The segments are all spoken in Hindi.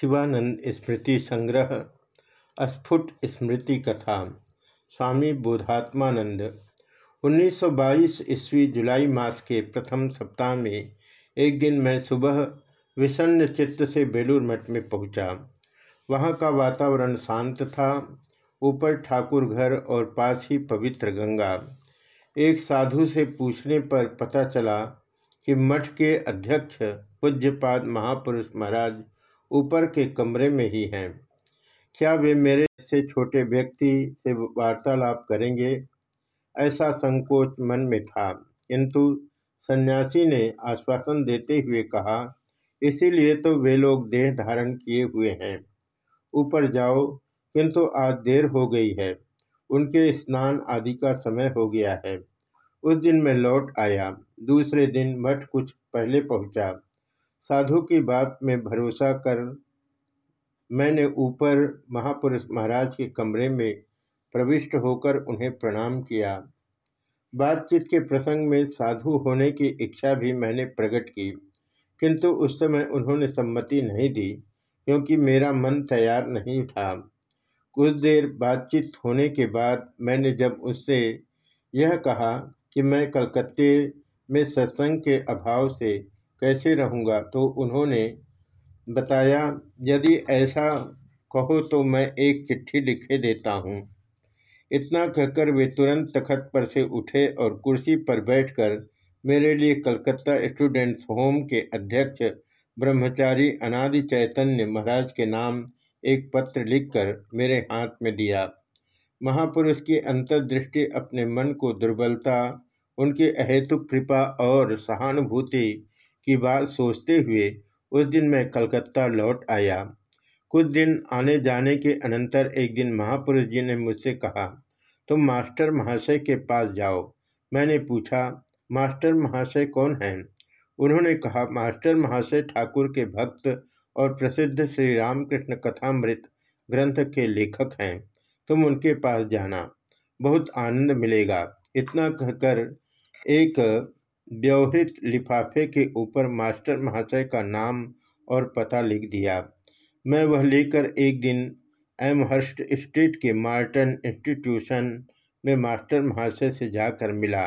शिवानंद स्मृति संग्रह स्फुट स्मृति कथा, स्वामी बोधात्मानंद। 1922 ईस्वी जुलाई मास के प्रथम सप्ताह में एक दिन मैं सुबह विषन्न चित्त से बेलूर मठ में पहुँचा। वहाँ का वातावरण शांत था। ऊपर ठाकुर घर और पास ही पवित्र गंगा। एक साधु से पूछने पर पता चला कि मठ के अध्यक्ष पूज्यपाद महापुरुष महाराज ऊपर के कमरे में ही हैं। क्या वे मेरे से छोटे व्यक्ति से वार्तालाप करेंगे? ऐसा संकोच मन में था, किंतु सन्यासी ने आश्वासन देते हुए कहा, इसीलिए तो वे लोग देह धारण किए हुए हैं। ऊपर जाओ, किंतु आज देर हो गई है। उनके स्नान आदि का समय हो गया है। उस दिन मैं लौट आया। दूसरे दिन मठ कुछ पहले पहुँचा। साधु की बात में भरोसा कर मैंने ऊपर महापुरुष महाराज के कमरे में प्रविष्ट होकर उन्हें प्रणाम किया। बातचीत के प्रसंग में साधु होने की इच्छा भी मैंने प्रकट की, किंतु उस समय उन्होंने सम्मति नहीं दी, क्योंकि मेरा मन तैयार नहीं था। कुछ देर बातचीत होने के बाद मैंने जब उससे यह कहा कि मैं कलकत्ते में सत्संग के अभाव से कैसे रहूँगा? तो उन्होंने बताया, यदि ऐसा कहो तो मैं एक चिट्ठी लिखे देता हूँ। इतना कहकर वे तुरंत तखत पर से उठे और कुर्सी पर बैठकर मेरे लिए कलकत्ता स्टूडेंट्स होम के अध्यक्ष ब्रह्मचारी अनादि चैतन्य महाराज के नाम एक पत्र लिखकर मेरे हाथ में दिया। महापुरुष की अंतर्दृष्टि अपने मन को दुर्बलता, उनकी अहेतुक कृपा और सहानुभूति की बात सोचते हुए उस दिन मैं कलकत्ता लौट आया। कुछ दिन आने जाने के अनंतर एक दिन महापुरुष जी ने मुझसे कहा, तुम मास्टर महाशय के पास जाओ। मैंने पूछा, मास्टर महाशय कौन हैं? उन्होंने कहा, मास्टर महाशय ठाकुर के भक्त और प्रसिद्ध श्री रामकृष्ण कथामृत ग्रंथ के लेखक हैं। तुम उनके पास जाना। बहुत आनंद मिलेगा। इतना कहकर एक व्यवहित लिफाफे के ऊपर मास्टर महाशय का नाम और पता लिख दिया। मैं वह लेकर एक दिन एम हर्स्ट स्ट्रीट के मार्टन इंस्टीट्यूशन में मास्टर महाशय से जाकर मिला।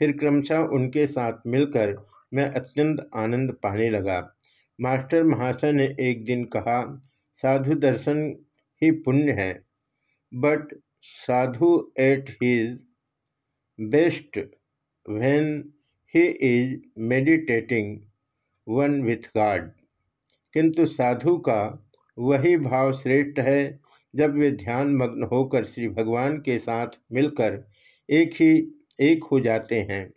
फिर क्रमशः उनके साथ मिलकर मैं अत्यंत आनंद पाने लगा। मास्टर महाशय ने एक दिन कहा, साधु दर्शन ही पुण्य है but sadhu at his best when he is meditating one with God किंतु साधु का वही भाव श्रेष्ठ है, जब वे ध्यान मग्न होकर श्री भगवान के साथ मिलकर एक ही, एक हो जाते हैं।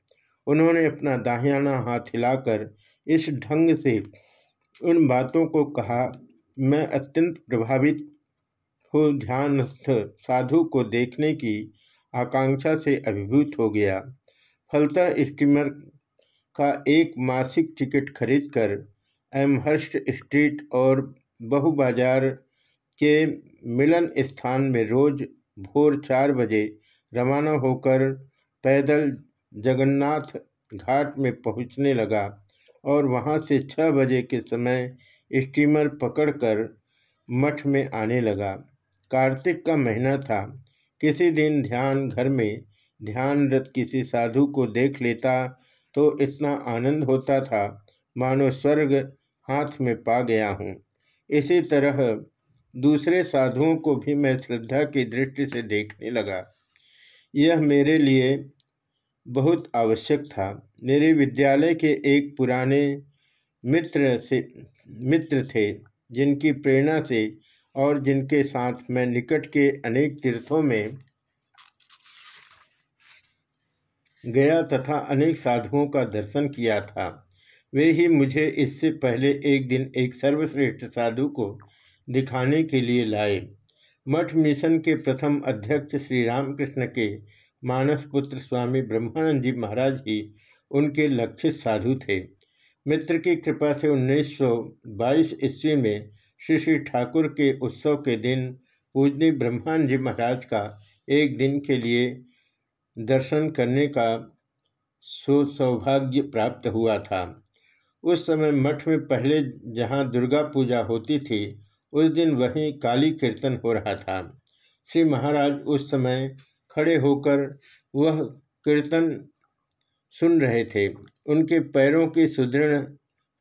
उन्होंने अपना दाहियाना हाथ हिलाकर इस ढंग से उन बातों को कहा, मैं अत्यंत प्रभावित हो। ध्यानस्थ साधु को देखने की आकांक्षा से अभिभूत हो गया। फलतः स्टीमर का एक मासिक टिकट खरीदकर एमहर्स्ट स्ट्रीट और बहु बाज़ार के मिलन स्थान में रोज भोर चार बजे रवाना होकर पैदल जगन्नाथ घाट में पहुँचने लगा और वहाँ से छः बजे के समय स्टीमर पकड़कर मठ में आने लगा। कार्तिक का महीना था। किसी दिन ध्यान घर में ध्यानरत किसी साधु को देख लेता तो इतना आनंद होता था। मानो स्वर्ग हाथ में पा गया हूँ। इसी तरह दूसरे साधुओं को भी मैं श्रद्धा की दृष्टि से देखने लगा। यह मेरे लिए बहुत आवश्यक था। मेरे विद्यालय के एक पुराने मित्र से, मित्र थे, जिनकी प्रेरणा से और जिनके साथ मैं निकट के अनेक तीर्थों में गया तथा अनेक साधुओं का दर्शन किया था। वे ही मुझे इससे पहले एक दिन एक सर्वश्रेष्ठ साधु को दिखाने के लिए लाए। मठ मिशन के प्रथम अध्यक्ष श्री रामकृष्ण के मानस पुत्र स्वामी ब्रह्मानंद जी महाराज ही उनके लक्षित साधु थे। मित्र की कृपा से 1922 ईस्वी में श्री श्री ठाकुर के उत्सव के दिन पूजनी ब्रह्मानंद जी महाराज का एक दिन के लिए दर्शन करने का सौभाग्य प्राप्त हुआ था। उस समय मठ में पहले जहाँ दुर्गा पूजा होती थी, उस दिन वहीं काली कीर्तन हो रहा था। श्री महाराज उस समय खड़े होकर वह कीर्तन सुन रहे थे। उनके पैरों की सुदृढ़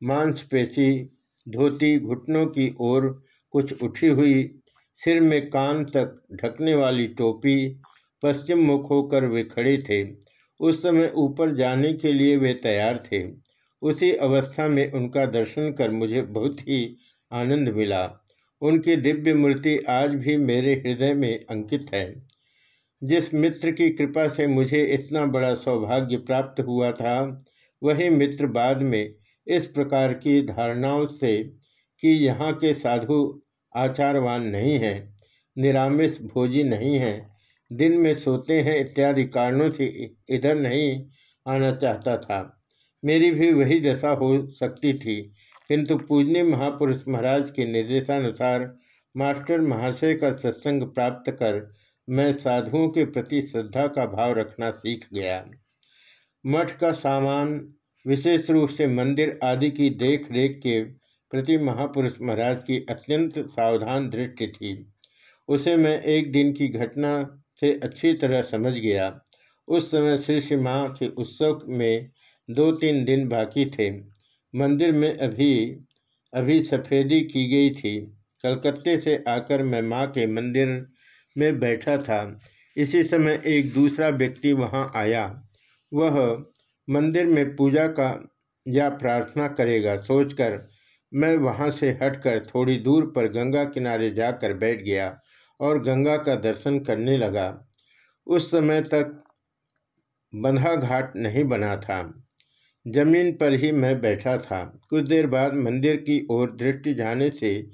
मांसपेशी, धोती, घुटनों की ओर कुछ उठी हुई, सिर में कान तक ढकने वाली टोपी पश्चिम मुख होकर वे खड़े थे। उस समय ऊपर जाने के लिए वे तैयार थे। उसी अवस्था में उनका दर्शन कर मुझे बहुत ही आनंद मिला। उनकी दिव्य मूर्ति आज भी मेरे हृदय में अंकित है। जिस मित्र की कृपा से मुझे इतना बड़ा सौभाग्य प्राप्त हुआ था, वही मित्र बाद में इस प्रकार की धारणाओं से कि यहाँ के साधु आचारवान नहीं हैं, निरामिष भोजी नहीं हैं दिन में सोते हैं इत्यादि कारणों से इधर नहीं आना चाहता था। मेरी भी वही दशा हो सकती थी, किंतु पूजनी महापुरुष महाराज के निर्देशानुसार मास्टर महाशय का सत्संग प्राप्त कर मैं साधुओं के प्रति श्रद्धा का भाव रखना सीख गया। मठ का सामान, विशेष रूप से मंदिर आदि की देख रेख के प्रति महापुरुष महाराज की अत्यंत सावधान दृष्टि थी। उसे मैं एक दिन की घटना से अच्छी तरह समझ गया। उस समय श्री श्री माँ के उत्सव में दो तीन दिन बाकी थे। मंदिर में अभी अभी सफ़ेदी की गई थी। कलकत्ते से आकर मैं माँ के मंदिर में बैठा था। इसी समय एक दूसरा व्यक्ति वहाँ आया। वह मंदिर में पूजा का, या प्रार्थना करेगा सोचकर मैं वहाँ से हटकर थोड़ी दूर पर गंगा किनारे जाकर बैठ गया। और गंगा का दर्शन करने लगा। उस समय तक बंधा घाट नहीं बना था। ज़मीन पर ही मैं बैठा था। कुछ देर बाद मंदिर की ओर दृष्टि जाने से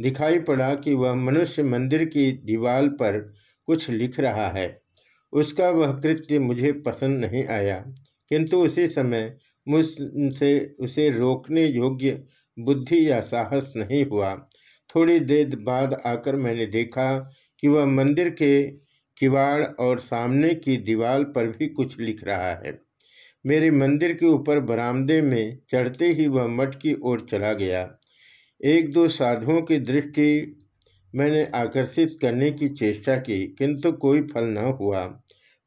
दिखाई पड़ा कि वह मनुष्य मंदिर की दीवार पर कुछ लिख रहा है। उसका वह कृत्य मुझे पसंद नहीं आया। किंतु उसी समय मुझसे उसे रोकने योग्य बुद्धि या साहस नहीं हुआ। थोड़ी देर बाद आकर मैंने देखा कि वह मंदिर के किवाड़ और सामने की दीवार पर भी कुछ लिख रहा है। मेरे मंदिर के ऊपर बरामदे में चढ़ते ही वह मठ की ओर चला गया। एक दो साधुओं की दृष्टि मैंने आकर्षित करने की चेष्टा की, किंतु कोई फल न हुआ।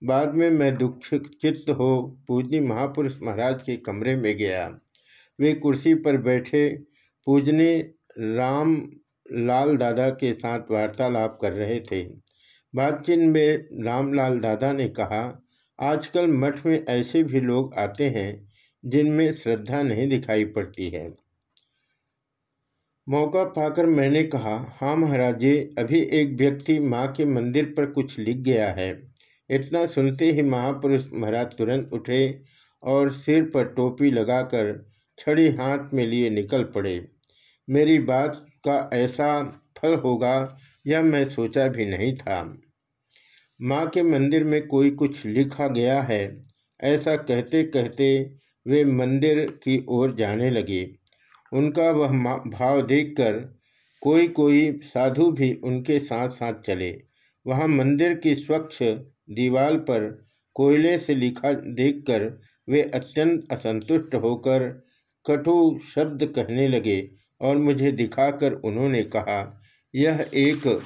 बाद में मैं दुखित चित्त हो पूजनी महापुरुष महाराज के कमरे में गया। वे कुर्सी पर बैठे पूजनी राम लाल दादा के साथ वार्तालाप कर रहे थे। बातचीत में रामलाल दादा ने कहा, आजकल मठ में ऐसे भी लोग आते हैं जिनमें श्रद्धा नहीं दिखाई पड़ती है। मौका पाकर मैंने कहा हाँ महाराज जी, अभी एक व्यक्ति माँ के मंदिर पर कुछ लिख गया है। इतना सुनते ही महापुरुष महाराज तुरंत उठे और सिर पर टोपी लगाकर छड़ी हाथ में लिए निकल पड़े। मेरी बात का ऐसा फल होगा, यह मैं सोचा भी नहीं था। माँ के मंदिर में कोई कुछ लिखा गया है। ऐसा कहते कहते वे मंदिर की ओर जाने लगे। उनका वह भाव देखकर कोई कोई साधु भी उनके साथ साथ चले। वहाँ मंदिर की स्वच्छ दीवार पर कोयले से लिखा देखकर वे अत्यंत असंतुष्ट होकर कटु शब्द कहने लगे और मुझे दिखाकर उन्होंने कहा, यह एक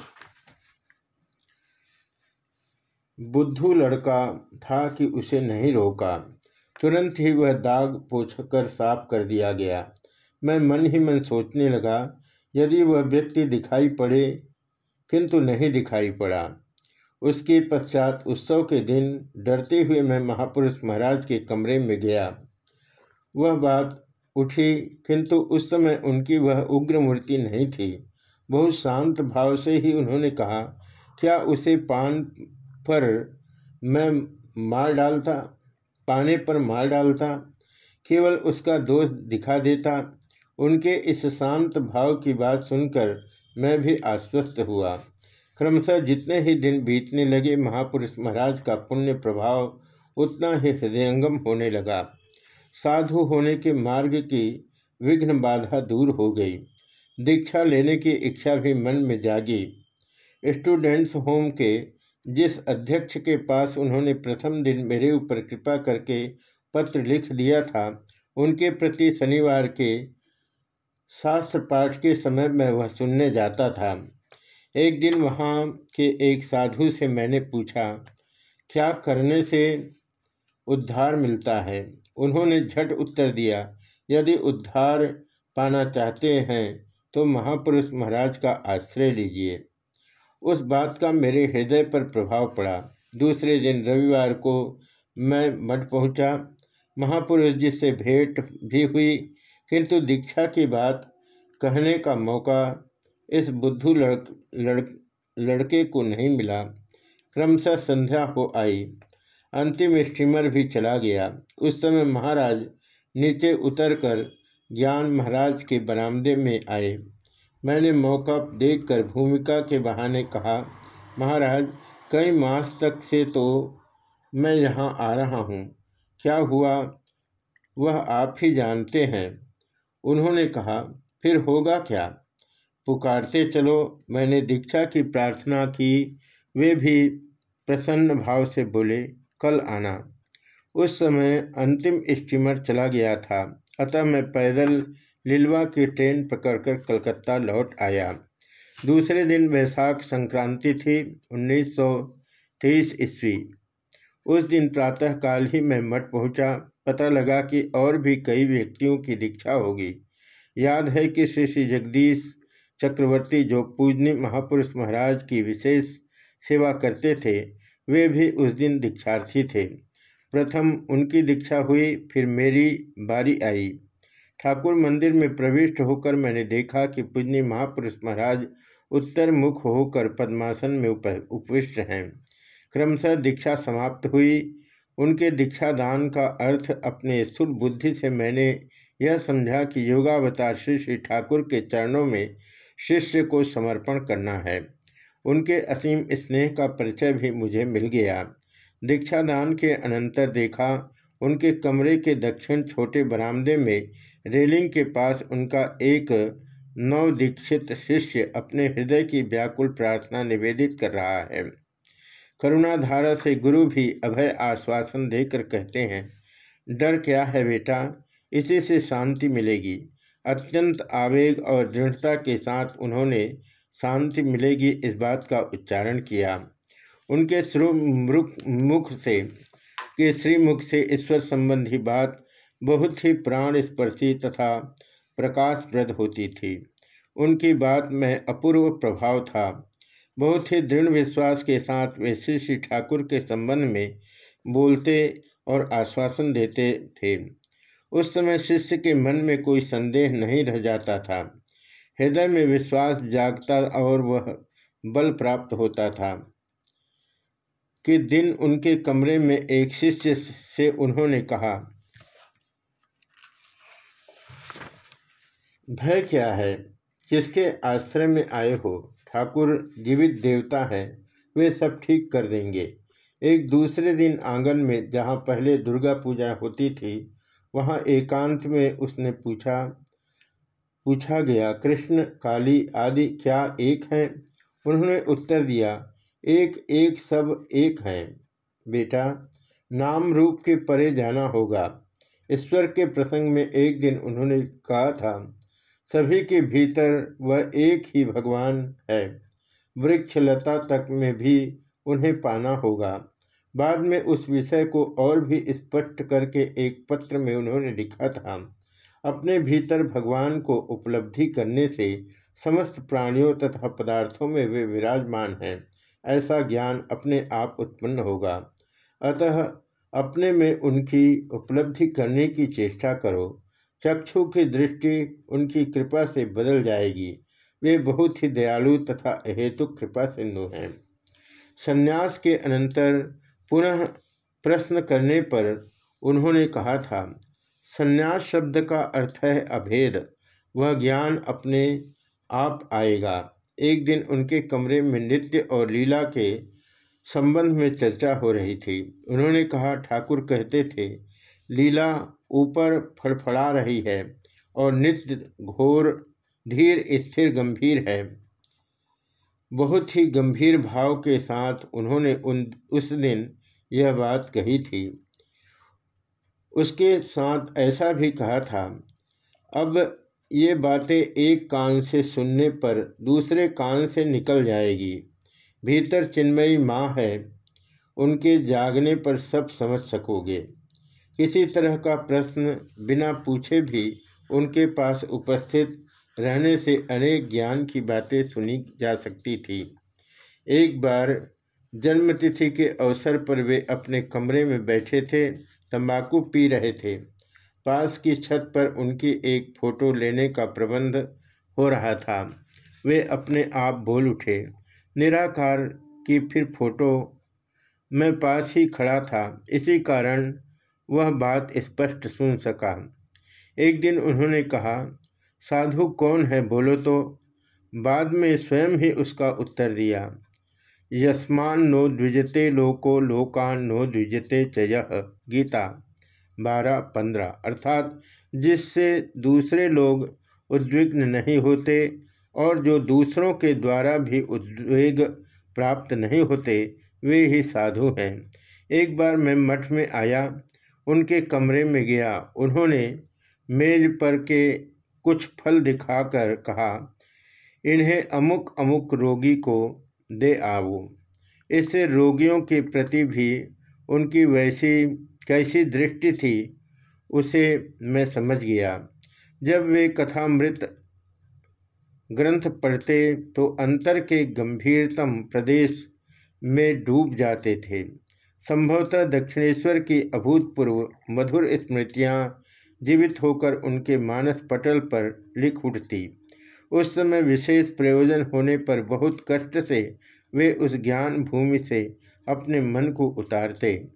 बुद्धू लड़का था कि उसे नहीं रोका तुरंत ही वह दाग पोछ कर साफ़ कर दिया गया। मैं मन ही मन सोचने लगा, यदि वह व्यक्ति दिखाई पड़े, किंतु नहीं दिखाई पड़ा। उसके पश्चात उत्सव के दिन डरते हुए मैं महापुरुष महाराज के कमरे में गया। वह बात उठी, किंतु उस समय उनकी वह उग्र मूर्ति नहीं थी। बहुत शांत भाव से ही उन्होंने कहा, क्या उसे पान पर मैं मार डालता? पाने पर मार डालता? केवल उसका दोष दिखा देता? उनके इस शांत भाव की बात सुनकर मैं भी आश्वस्त हुआ। क्रमशः जितने ही दिन बीतने लगे, महापुरुष महाराज का पुण्य प्रभाव उतना ही हृदयंगम होने लगा। साधु होने के मार्ग की विघ्न बाधा दूर हो गई। दीक्षा लेने की इच्छा भी मन में जागी। स्टूडेंट्स होम के जिस अध्यक्ष के पास उन्होंने प्रथम दिन मेरे ऊपर कृपा करके पत्र लिख दिया था, उनके प्रति शनिवार के शास्त्र पाठ के समय मैं वह सुनने जाता था। एक दिन वहाँ के एक साधु से मैंने पूछा, क्या करने से उद्धार मिलता है? उन्होंने झट उत्तर दिया यदि उद्धार पाना चाहते हैं तो महापुरुष महाराज का आश्रय लीजिए। उस बात का मेरे हृदय पर प्रभाव पड़ा। दूसरे दिन रविवार को मैं मठ पहुँचा। महापुरुष जी से भेंट भी हुई किंतु दीक्षा की बात कहने का मौका इस बुद्धू लड़, लड़, लड़के को नहीं मिला। क्रमशः संध्या हो आई। अंतिम स्टीमर भी चला गया। उस समय महाराज नीचे उतरकर ज्ञान महाराज के बरामदे में आए। मैंने मौका देखकर भूमिका के बहाने कहा, महाराज, कई मास तक से तो मैं यहाँ आ रहा हूँ। क्या हुआ? वह आप ही जानते हैं। उन्होंने कहा, फिर होगा क्या? पुकारते चलो। मैंने दीक्षा की प्रार्थना की। वे भी प्रसन्न भाव से बोले कल आना। उस समय अंतिम स्टीमर चला गया था। अतः मैं पैदल लिलवा की ट्रेन पकड़कर कलकत्ता लौट आया। दूसरे दिन वैशाख संक्रांति थी, उन्नीस सौ तेईस ईस्वी। उस दिन प्रातःकाल ही मैं मठ पहुँचा। पता लगा कि और भी कई व्यक्तियों की दीक्षा होगी। याद है कि श्री श्री जगदीश चक्रवर्ती जो पूजनी महापुरुष महाराज की विशेष सेवा करते थे वे भी उस दिन दीक्षार्थी थे। प्रथम उनकी दीक्षा हुई, फिर मेरी बारी आई। ठाकुर मंदिर में प्रविष्ट होकर मैंने देखा कि पूजनी महापुरुष महाराज उत्तर मुख होकर पद्मासन में उपविष्ट हैं। क्रमशः दीक्षा समाप्त हुई। उनके दीक्षा दान का अर्थ अपने स्थूल बुद्धि से मैंने यह समझा कि योगावतार श्री श्री ठाकुर के चरणों में शिष्य को समर्पण करना है। उनके असीम स्नेह का परिचय भी मुझे मिल गया। दीक्षादान के अनंतर देखा, उनके कमरे के दक्षिण छोटे बरामदे में रेलिंग के पास उनका एक नवदीक्षित शिष्य अपने हृदय की व्याकुल प्रार्थना निवेदित कर रहा है। करुणाधारा से गुरु भी अभय आश्वासन देकर कहते हैं, डर क्या है बेटा? इसी से शांति मिलेगी। अत्यंत आवेग और दृढ़ता के साथ उन्होंने शांति मिलेगी इस बात का उच्चारण किया। उनके मुख से, के श्रीमुख से ईश्वर संबंधी बात बहुत ही प्राण स्पर्शी तथा प्रकाशप्रद होती थी। उनकी बात में अपूर्व प्रभाव था। बहुत ही दृढ़ विश्वास के साथ वे श्री श्री ठाकुर के संबंध में बोलते और आश्वासन देते थे। उस समय शिष्य के मन में कोई संदेह नहीं रह जाता था। हृदय में विश्वास जागता और वह बल प्राप्त होता था कि दिन उनके कमरे में एक शिष्य से उन्होंने कहा, भय क्या है? किसके आश्रय में आए हो? ठाकुर जीवित देवता है, वे सब ठीक कर देंगे। एक दूसरे दिन आँगन में जहाँ पहले दुर्गा पूजा होती थी, वहाँ एकांत में उसने पूछा पूछा गया, कृष्ण, काली आदि क्या एक हैं? उन्होंने उत्तर दिया, एक एक सब एक हैं। बेटा, नाम रूप के परे जाना होगा। ईश्वर के प्रसंग में एक दिन उन्होंने कहा था, सभी के भीतर वह एक ही भगवान है। वृक्षलता तक में भी उन्हें पाना होगा। बाद में उस विषय को और भी स्पष्ट करके एक पत्र में उन्होंने लिखा था अपने भीतर भगवान को उपलब्धि करने से समस्त प्राणियों तथा पदार्थों में वे विराजमान हैं। ऐसा ज्ञान अपने आप उत्पन्न होगा। अतः अपने में उनकी उपलब्धि करने की चेष्टा करो। चक्षु की दृष्टि उनकी कृपा से बदल जाएगी। वे बहुत ही दयालु तथा हेतु कृपा सिंधु हैं। संन्यास के अनंतर पुनः प्रश्न करने पर उन्होंने कहा था संन्यास शब्द का अर्थ है अभेद। वह ज्ञान अपने आप आएगा। एक दिन उनके कमरे में नृत्य और लीला के संबंध में चर्चा हो रही थी। उन्होंने कहा, ठाकुर कहते थे, लीला ऊपर फड़फड़ा रही है और नृत्य घोर, धीर, स्थिर, गंभीर है। बहुत ही गंभीर भाव के साथ उन्होंने उन, उस दिन यह बात कही थी। उसके साथ ऐसा भी कहा था, अब ये बातें एक कान से सुनने पर दूसरे कान से निकल जाएगी। भीतर चिन्मयी माँ है, उनके जागने पर सब समझ सकोगे। किसी तरह का प्रश्न बिना पूछे भी उनके पास उपस्थित रहने से अनेक ज्ञान की बातें सुनी जा सकती थी। एक बार जन्मतिथि के अवसर पर वे अपने कमरे में बैठे थे तंबाकू पी रहे थे। पास की छत पर उनकी एक फ़ोटो लेने का प्रबंध हो रहा था। वे अपने आप बोल उठे। निराकार की फिर फ़ोटो मैं पास ही खड़ा था। इसी कारण वह बात स्पष्ट सुन सका। एक दिन उन्होंने कहा, साधु कौन है? बोलो तो बाद में स्वयं ही उसका उत्तर दिया। यस्मान नो द्विजते लोको लोकान नो द्विजते चय गीता बारह पंद्रह। अर्थात जिससे दूसरे लोग उद्विग्न नहीं होते और जो दूसरों के द्वारा भी उद्वेग प्राप्त नहीं होते, वे ही साधु हैं। एक बार मैं मठ में आया, उनके कमरे में गया। उन्होंने मेज पर के कुछ फल दिखाकर कहा, इन्हें अमुक अमुक रोगी को दे आओ इससे रोगियों के प्रति भी उनकी वैसी कैसी दृष्टि थी, उसे मैं समझ गया। जब वे कथामृत ग्रंथ पढ़ते तो अंतर के गंभीरतम प्रदेश में डूब जाते थे। संभवतः दक्षिणेश्वर की अभूतपूर्व मधुर स्मृतियाँ जीवित होकर उनके मानस पटल पर लिख उठती। उस समय विशेष प्रयोजन होने पर बहुत कष्ट से वे उस ज्ञान भूमि से अपने मन को उतारते।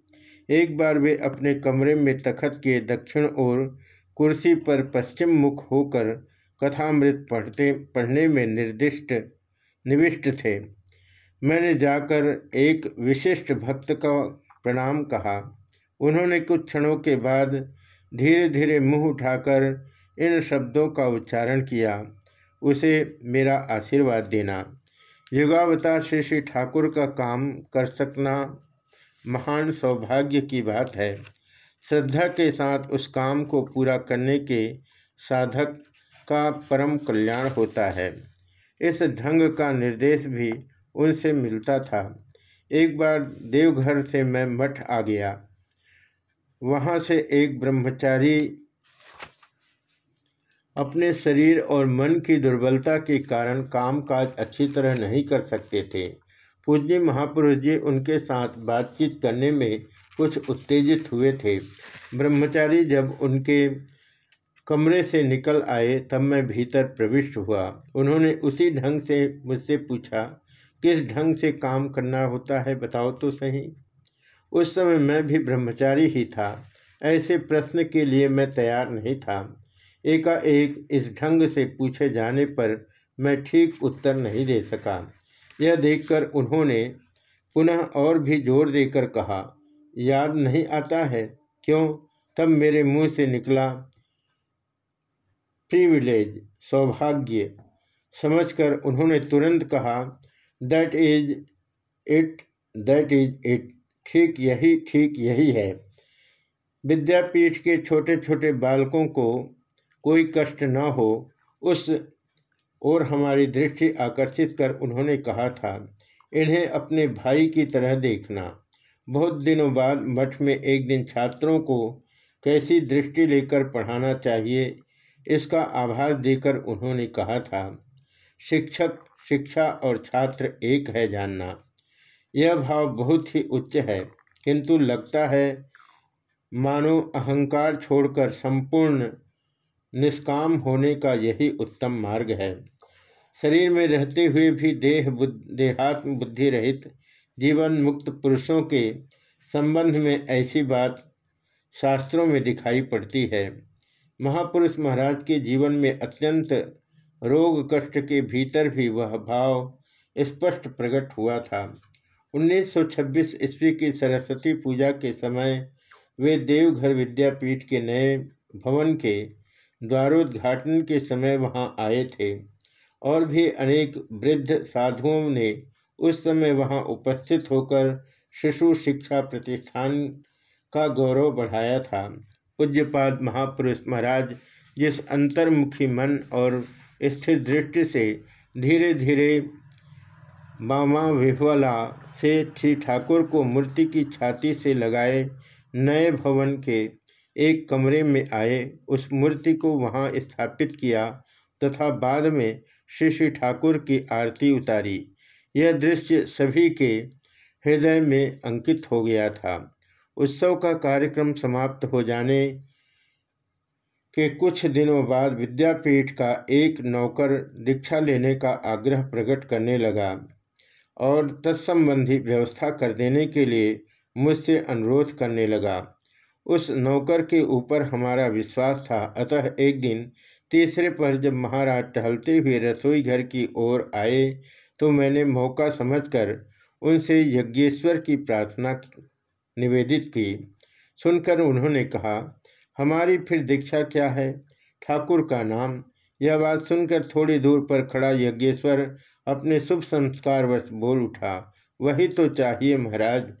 एक बार वे अपने कमरे में तखत के दक्षिण ओर कुर्सी पर पश्चिम मुख होकर कथामृत पढ़ते, पढ़ने में निर्दिष्ट, निविष्ट थे। मैंने जाकर एक विशिष्ट भक्त का प्रणाम कहा। उन्होंने कुछ क्षणों के बाद धीरे धीरे मुँह उठाकर इन शब्दों का उच्चारण किया। उसे मेरा आशीर्वाद देना। युगावतार श्री श्री ठाकुर का काम कर सकना महान सौभाग्य की बात है। श्रद्धा के साथ उस काम को पूरा करने के साधक का परम कल्याण होता है। इस ढंग का निर्देश भी उनसे मिलता था। एक बार देवघर से मैं मठ आ गया। वहाँ से एक ब्रह्मचारी अपने शरीर और मन की दुर्बलता के कारण कामकाज अच्छी तरह नहीं कर सकते थे। पूज्य महापुरुष जी उनके साथ बातचीत करने में कुछ उत्तेजित हुए थे। ब्रह्मचारी जब उनके कमरे से निकल आए, तब मैं भीतर प्रविष्ट हुआ। उन्होंने उसी ढंग से मुझसे पूछा, किस ढंग से काम करना होता है, बताओ तो सही? उस समय मैं भी ब्रह्मचारी ही था। ऐसे प्रश्न के लिए मैं तैयार नहीं था। एकाएक इस ढंग से पूछे जाने पर मैं ठीक उत्तर नहीं दे सका। यह देखकर उन्होंने पुनः और भी ज़ोर देकर कहा, याद नहीं आता है? क्यों? तब मेरे मुँह से निकला प्रिविलेज सौभाग्य। समझकर उन्होंने तुरंत कहा that is it that is it ठीक यही ठीक यही है। विद्यापीठ के छोटे छोटे बालकों को कोई कष्ट न हो, उस और हमारी दृष्टि आकर्षित कर उन्होंने कहा था, इन्हें अपने भाई की तरह देखना। बहुत दिनों बाद मठ में एक दिन छात्रों को कैसी दृष्टि लेकर पढ़ाना चाहिए, इसका आभास देकर उन्होंने कहा था, शिक्षक, शिक्षा और छात्र एक है जानना। यह भाव बहुत ही उच्च है, किंतु लगता है मानो अहंकार छोड़कर संपूर्ण निष्काम होने का यही उत्तम मार्ग है। शरीर में रहते हुए भी देह देहात्म बुद्धि रहित, जीवन मुक्त पुरुषों के संबंध में ऐसी बात शास्त्रों में दिखाई पड़ती है। महापुरुष महाराज के जीवन में अत्यंत रोग कष्ट के भीतर भी वह भाव स्पष्ट प्रकट हुआ था। 1926 ईस्वी की सरस्वती पूजा के समय वे देवघर विद्यापीठ के नए भवन के द्वारोद्घाटन के समय वहाँ आए थे और भी अनेक वृद्ध साधुओं ने उस समय वहाँ उपस्थित होकर शिशु शिक्षा प्रतिष्ठान का गौरव बढ़ाया था। पूज्यपाद महापुरुष महाराज जिस अंतर्मुखी मन और स्थिर दृष्टि से धीरे धीरे मामा विह्वला से श्री ठाकुर को मूर्ति की छाती से लगाए नए भवन के एक कमरे में आए, उस मूर्ति को वहाँ स्थापित किया तथा बाद में श्री श्री ठाकुर की आरती उतारी। यह दृश्य सभी के हृदय में अंकित हो गया था। उत्सव का कार्यक्रम समाप्त हो जाने के कुछ दिनों बाद विद्यापीठ का एक नौकर दीक्षा लेने का आग्रह प्रकट करने लगा और तत्संबंधी व्यवस्था कर देने के लिए मुझसे अनुरोध करने लगा। उस नौकर के ऊपर हमारा विश्वास था। अतः एक दिन तीसरे पर जब महाराज टहलते हुए रसोई घर की ओर आए तो मैंने मौका समझकर उनसे यज्ञेश्वर की प्रार्थना निवेदित की। सुनकर उन्होंने कहा, हमारी फिर दीक्षा क्या है? ठाकुर का नाम? यह बात सुनकर थोड़ी दूर पर खड़ा यज्ञेश्वर अपने शुभ संस्कार वर्ष बोल उठा, वही तो चाहिए महाराज।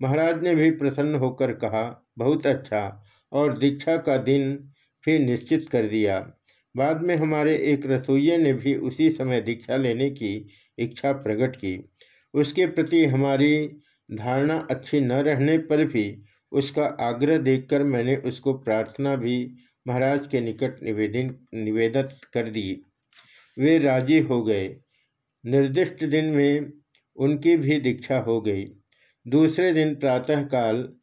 महाराज ने भी प्रसन्न होकर कहा बहुत अच्छा और दीक्षा का दिन फिर निश्चित कर दिया। बाद में हमारे एक रसोइये ने भी उसी समय दीक्षा लेने की इच्छा प्रकट की। उसके प्रति हमारी धारणा अच्छी न रहने पर भी उसका आग्रह देखकर मैंने उसको प्रार्थना भी महाराज के निकट निवेदन, निवेदित कर दी। वे राज़ी हो गए। निर्दिष्ट दिन में उनकी भी दीक्षा हो गई। दूसरे दिन प्रातःकाल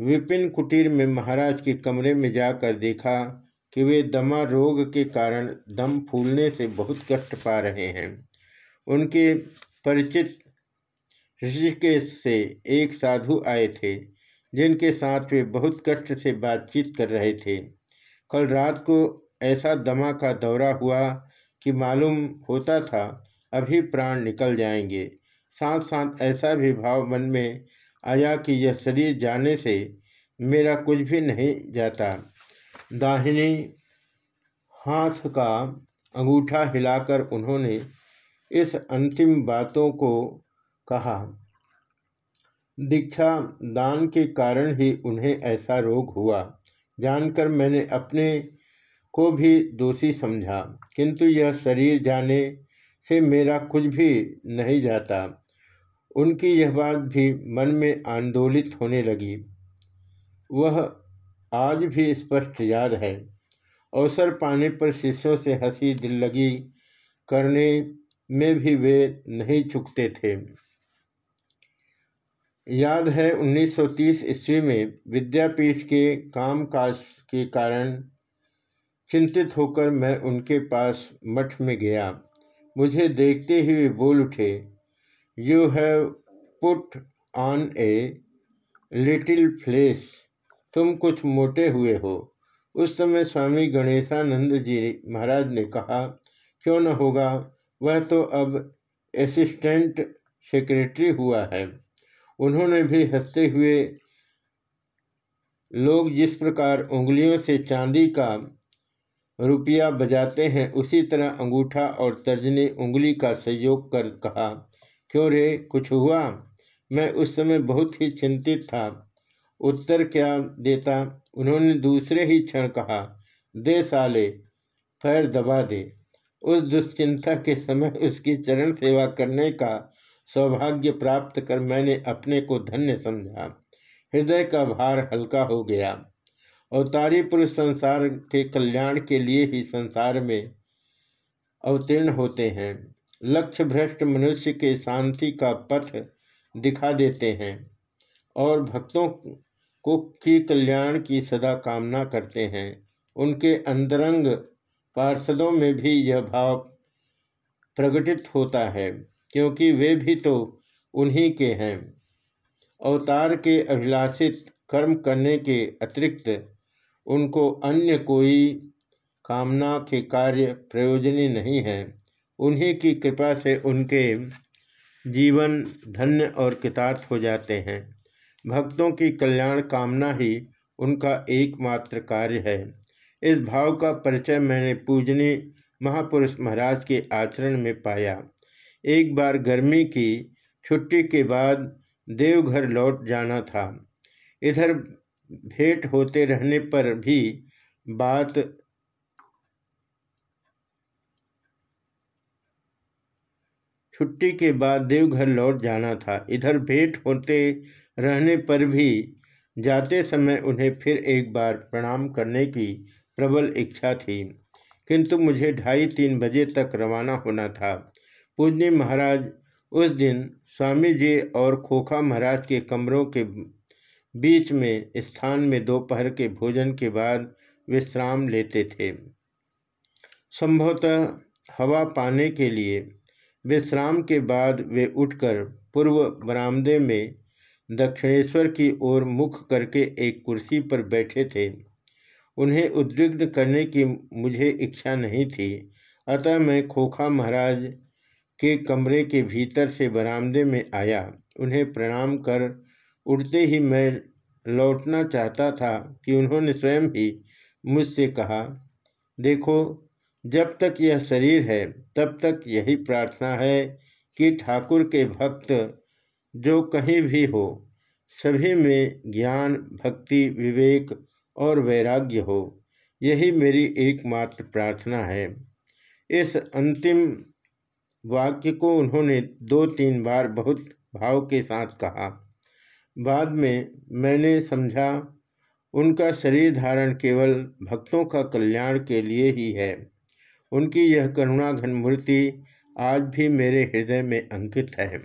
विपिन कुटीर में महाराज के कमरे में जाकर देखा कि वे दमा रोग के कारण दम फूलने से बहुत कष्ट पा रहे हैं। उनके परिचित ऋषिकेश से एक साधु आए थे, जिनके साथ वे बहुत कष्ट से बातचीत कर रहे थे। कल रात को ऐसा दमा का दौरा हुआ कि मालूम होता था, अभी प्राण निकल जाएँगे। साथ साथ ऐसा भी भाव मन में आया कि यह शरीर जाने से मेरा कुछ भी नहीं जाता। दाहिनी हाथ का अंगूठा हिलाकर उन्होंने इस अंतिम बातों को कहा। दीक्षा दान के कारण ही उन्हें ऐसा रोग हुआ। जानकर मैंने अपने को भी दोषी समझा, किंतु यह शरीर जाने से मेरा कुछ भी नहीं जाता। उनकी यह बात भी मन में आंदोलित होने लगी। वह आज भी स्पष्ट याद है। अवसर पाने पर शिष्यों से हँसी दिल लगी। करने में भी वे नहीं चुकते थे। याद है 1930 ईस्वी में विद्यापीठ के कामकाज के कारण चिंतित होकर मैं उनके पास मठ में गया। मुझे देखते ही वे बोल उठे you have put on a little flesh तुम कुछ मोटे हुए हो। उस समय स्वामी गणेशानंद जी महाराज ने कहा, क्यों न होगा? वह तो अब असिस्टेंट सेक्रेटरी हुआ है। उन्होंने भी हँसते हुए लोग जिस प्रकार उंगलियों से चांदी का रुपया बजाते हैं, उसी तरह अंगूठा और तर्जनी उंगली का सहयोग कर कहा क्यों रे? कुछ हुआ? मैं उस समय बहुत ही चिंतित था। उत्तर क्या देता? उन्होंने दूसरे ही क्षण कहा, दे साले, पैर दबा दे। उस दुश्चिंता के समय उसकी चरण सेवा करने का सौभाग्य प्राप्त कर मैंने अपने को धन्य समझा। हृदय का भार हल्का हो गया। अवतारी पुरुष संसार के कल्याण के लिए ही संसार में अवतीर्ण होते हैं। लक्ष्य भ्रष्ट मनुष्य के शांति का पथ दिखा देते हैं और भक्तों को की कल्याण की सदा कामना करते हैं। उनके अंतरंग पार्षदों में भी यह भाव प्रकटित होता है, क्योंकि वे भी तो उन्हीं के हैं। अवतार के अभिलाषित कर्म करने के अतिरिक्त उनको अन्य कोई कामना के कार्य प्रयोजनी नहीं है। उन्हीं की कृपा से उनके जीवन धन्य और कृतार्थ हो जाते हैं। भक्तों की कल्याण कामना ही उनका एकमात्र कार्य है। इस भाव का परिचय मैंने पूजनीय महापुरुष महाराज के आचरण में पाया। एक बार गर्मी की छुट्टी के बाद देवघर लौट जाना था। इधर भेंट होते रहने पर भी बात छुट्टी के बाद देवघर लौट जाना था। इधर भेंट होते रहने पर भी जाते समय उन्हें फिर एक बार प्रणाम करने की प्रबल इच्छा थी। किंतु मुझे ढाई तीन बजे तक रवाना होना था। पूजनी महाराज उस दिन स्वामी जी और खोखा महाराज के कमरों के बीच में स्थान में दोपहर के भोजन के बाद विश्राम लेते थे। संभवतः हवा पाने के लिए विश्राम के बाद वे उठकर पूर्व बरामदे में दक्षिणेश्वर की ओर मुख करके एक कुर्सी पर बैठे थे। उन्हें उद्विग्न करने की मुझे इच्छा नहीं थी। अतः मैं खोखा महाराज के कमरे के भीतर से बरामदे में आया। उन्हें प्रणाम कर उठते ही मैं लौटना चाहता था कि उन्होंने स्वयं ही मुझसे कहा, देखो जब तक यह शरीर है, तब तक यही प्रार्थना है कि ठाकुर के भक्त जो कहीं भी हो, सभी में ज्ञान, भक्ति, विवेक और वैराग्य हो, यही मेरी एकमात्र प्रार्थना है। इस अंतिम वाक्य को उन्होंने दो तीन बार बहुत भाव के साथ कहा। बाद में मैंने समझा, उनका शरीर धारण केवल भक्तों का कल्याण के लिए ही है। उनकी यह करुणा घनमूर्ति आज भी मेरे हृदय में अंकित है।